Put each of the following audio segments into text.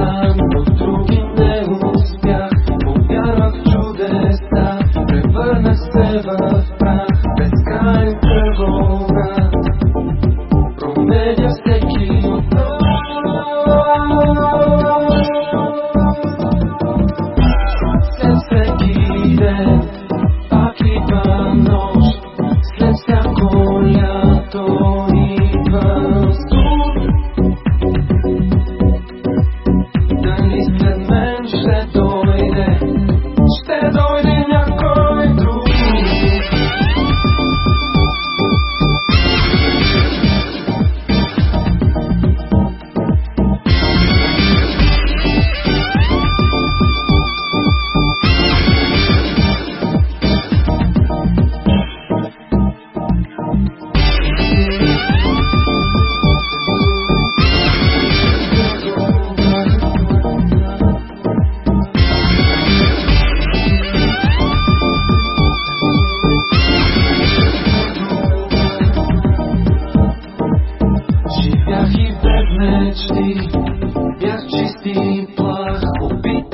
Santa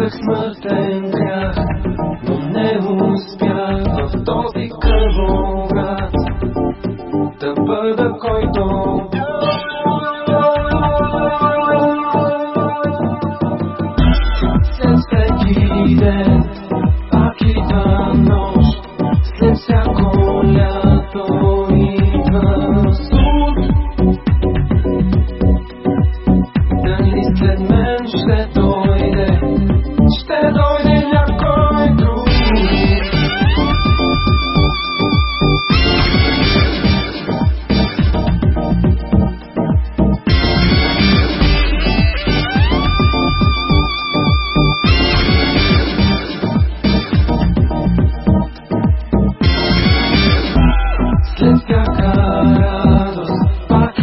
Поисках смъртен грях, но не успях в този кръвоград да бъда който След всеки ден, пак идва нощ, след всяко лято идва нощ.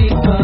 Bye.